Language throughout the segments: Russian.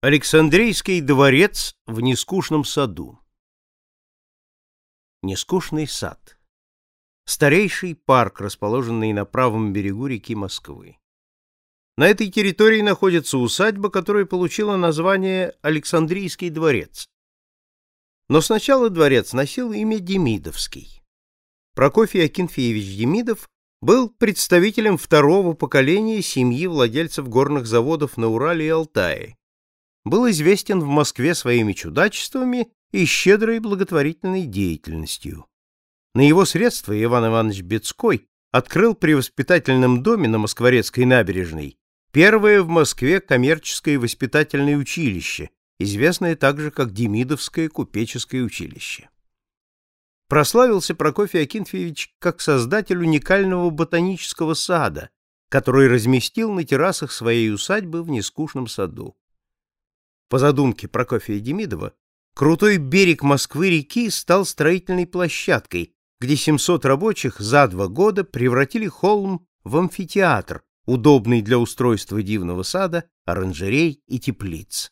Александрийский дворец в нескучном саду. Нескучный сад. Старейший парк, расположенный на правом берегу реки Москвы. На этой территории находится усадьба, которая получила название Александрийский дворец. Но сначала дворец носил имя Демидовский. Прокофий Акинфеевич Демидов был представителем второго поколения семьи владельцев горных заводов на Урале и Алтае был известен в Москве своими чудачествами и щедрой благотворительной деятельностью. На его средства Иван Иванович Бецкой открыл при воспитательном доме на Москворецкой набережной первое в Москве коммерческое воспитательное училище, известное также как Демидовское купеческое училище. Прославился Прокофий Акинфеевич как создатель уникального ботанического сада, который разместил на террасах своей усадьбы в нескучном саду. По задумке Прокофия Демидова, крутой берег Москвы-реки стал строительной площадкой, где 700 рабочих за два года превратили холм в амфитеатр, удобный для устройства дивного сада, оранжерей и теплиц.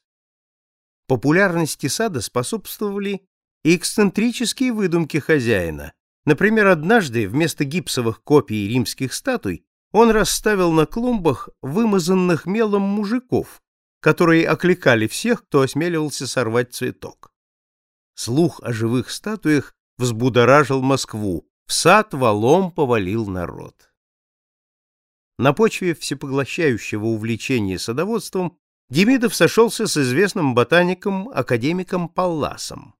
Популярности сада способствовали и эксцентрические выдумки хозяина. Например, однажды вместо гипсовых копий римских статуй он расставил на клумбах вымазанных мелом мужиков, которые окликали всех, кто осмеливался сорвать цветок. Слух о живых статуях взбудоражил Москву, в сад валом повалил народ. На почве всепоглощающего увлечения садоводством Демидов сошелся с известным ботаником, академиком Палласом.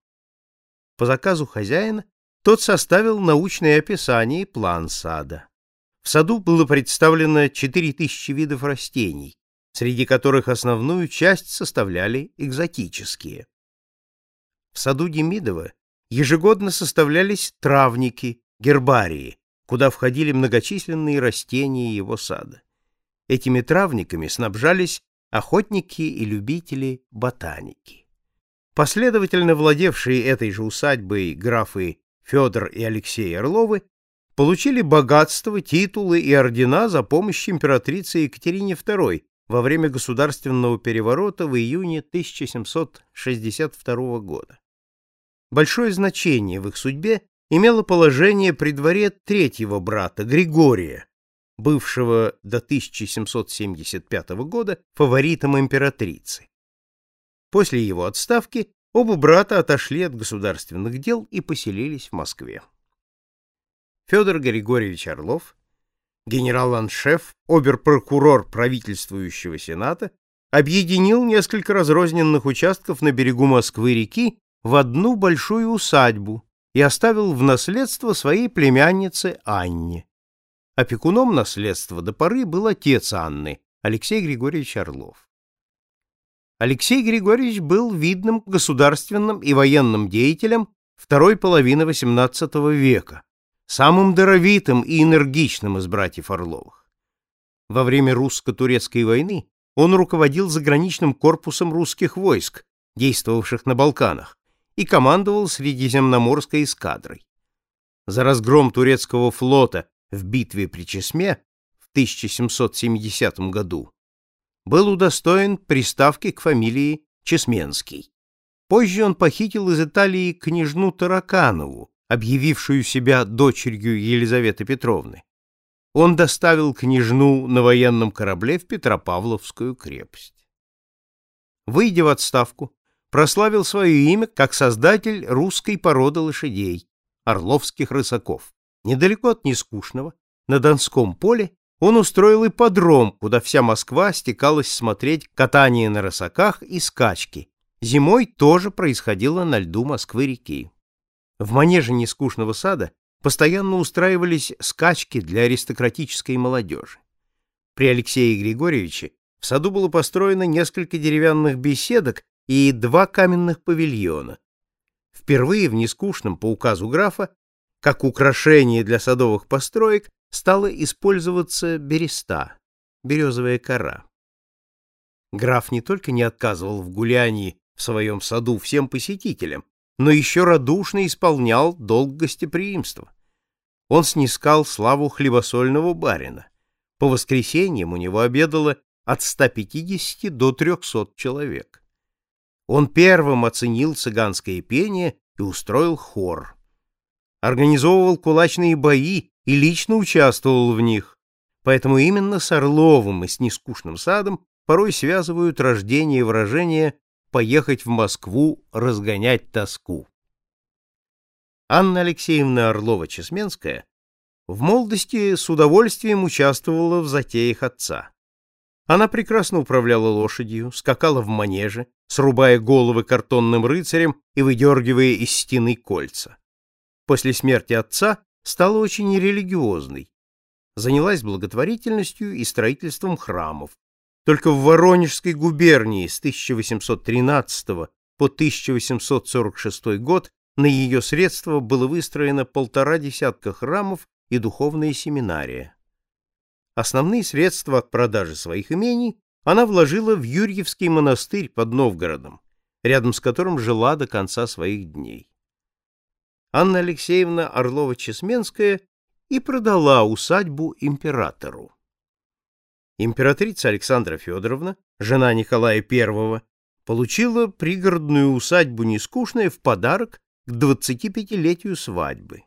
По заказу хозяина тот составил научное описание и план сада. В саду было представлено 4000 видов растений, среди которых основную часть составляли экзотические. В саду Демидова ежегодно составлялись травники, гербарии, куда входили многочисленные растения его сада. Этими травниками снабжались охотники и любители ботаники. Последовательно владевшие этой же усадьбой графы Федор и Алексей Орловы получили богатство, титулы и ордена за помощь императрице Екатерине II во время государственного переворота в июне 1762 года. Большое значение в их судьбе имело положение при дворе третьего брата Григория, бывшего до 1775 года фаворитом императрицы. После его отставки оба брата отошли от государственных дел и поселились в Москве. Федор Григорьевич Орлов генерал-аншеф, оберпрокурор правительствующего Сената, объединил несколько разрозненных участков на берегу Москвы-реки в одну большую усадьбу и оставил в наследство своей племяннице Анне. Опекуном наследства до поры был отец Анны, Алексей Григорьевич Орлов. Алексей Григорьевич был видным государственным и военным деятелем второй половины XVIII века, самым даровитым и энергичным из братьев Орловых. Во время русско-турецкой войны он руководил заграничным корпусом русских войск, действовавших на Балканах, и командовал Средиземноморской эскадрой. За разгром турецкого флота в битве при Чесме в 1770 году был удостоен приставки к фамилии Чесменский. Позже он похитил из Италии княжну Тараканову, объявившую себя дочерью Елизаветы Петровны. Он доставил княжну на военном корабле в Петропавловскую крепость. Выйдя в отставку, прославил свое имя как создатель русской породы лошадей, орловских рысаков. Недалеко от Нескучного, на Донском поле, он устроил ипподром, куда вся Москва стекалась смотреть катание на рысаках и скачки. Зимой тоже происходило на льду Москвы-реки. В манеже нескучного сада постоянно устраивались скачки для аристократической молодежи. При Алексее Григорьевиче в саду было построено несколько деревянных беседок и два каменных павильона. Впервые в нескучном по указу графа, как украшение для садовых построек, стала использоваться береста, березовая кора. Граф не только не отказывал в гулянии в своем саду всем посетителям, но еще радушно исполнял долг гостеприимства. Он снискал славу хлебосольного барина. По воскресеньям у него обедало от 150 до 300 человек. Он первым оценил цыганское пение и устроил хор. Организовывал кулачные бои и лично участвовал в них. Поэтому именно с Орловым и с Нескучным садом порой связывают рождение выражения «поехать в Москву, разгонять тоску». Анна Алексеевна Орлова-Чесменская в молодости с удовольствием участвовала в затеях отца. Она прекрасно управляла лошадью, скакала в манеже, срубая головы картонным рыцарям и выдергивая из стены кольца. После смерти отца стала очень религиозной. Занялась благотворительностью и строительством храмов. Только в Воронежской губернии с 1813 по 1846 год на ее средства было выстроено полтора десятка храмов и духовная семинария. Основные средства от продажи своих имений она вложила в Юрьевский монастырь под Новгородом, рядом с которым жила до конца своих дней. Анна Алексеевна Орлова-Чесменская и продала усадьбу императору. Императрица Александра Федоровна, жена Николая I, получила пригородную усадьбу Нескучная в подарок к 25-летию свадьбы.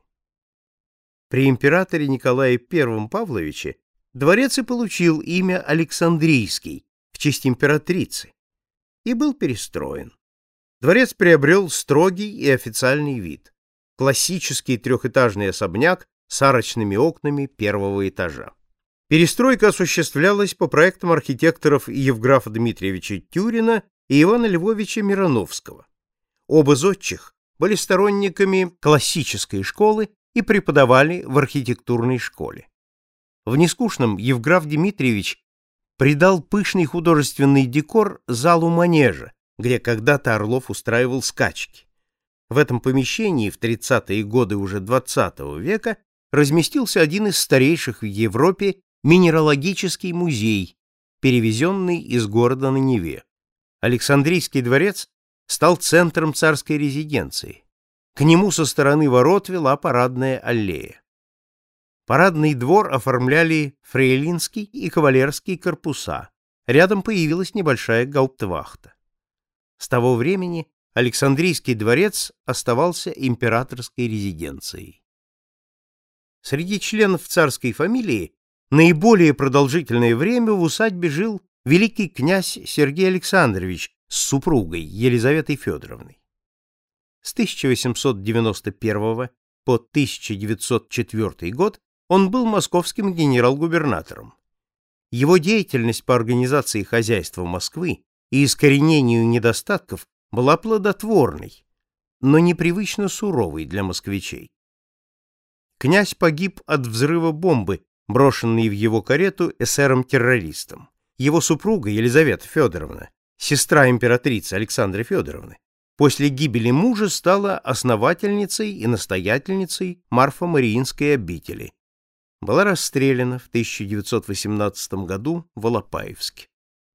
При императоре Николае I Павловиче дворец и получил имя Александрийский в честь императрицы и был перестроен. Дворец приобрел строгий и официальный вид. Классический трехэтажный особняк с арочными окнами первого этажа. Перестройка осуществлялась по проектам архитекторов Евграфа Дмитриевича Тюрина и Ивана Львовича Мироновского. Оба зодчих были сторонниками классической школы и преподавали в архитектурной школе. В нескучном Евграф Дмитриевич придал пышный художественный декор залу манежа, где когда-то Орлов устраивал скачки. В этом помещении в 30-е годы уже XX -го века разместился один из старейших в Европе минералогический музей, перевезенный из города на Неве. Александрийский дворец стал центром царской резиденции. К нему со стороны ворот вела парадная аллея. Парадный двор оформляли фрейлинский и кавалерский корпуса. Рядом появилась небольшая гауптвахта. С того времени Александрийский дворец оставался императорской резиденцией. Среди членов царской фамилии наиболее продолжительное время в усадьбе жил великий князь Сергей Александрович с супругой Елизаветой Федоровной. С 1891 по 1904 год он был московским генерал-губернатором. Его деятельность по организации хозяйства Москвы и искоренению недостатков была плодотворной, но непривычно суровой для москвичей. Князь погиб от взрыва бомбы, брошенной в его карету эсером-террористом. Его супруга Елизавета Федоровна, сестра императрицы Александры Федоровны, после гибели мужа стала основательницей и настоятельницей Марфа-Мариинской обители, была расстреляна в 1918 году в Алапаевске.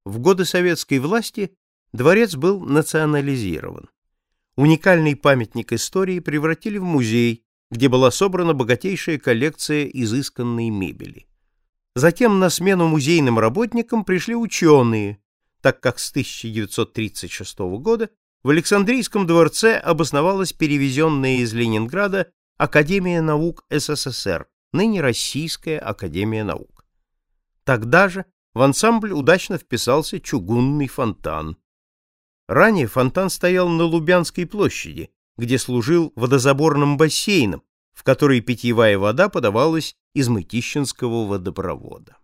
В годы советской власти дворец был национализирован. Уникальный памятник истории превратили в музей, где была собрана богатейшая коллекция изысканной мебели. Затем на смену музейным работникам пришли ученые, так как с 1936 года в Александрийском дворце обосновалась перевезенная из Ленинграда Академия наук СССР, ныне Российская Академия Наук. Тогда же в ансамбль удачно вписался чугунный фонтан. Ранее фонтан стоял на Лубянской площади, где служил водозаборным бассейном, в который питьевая вода подавалась из Мытищинского водопровода.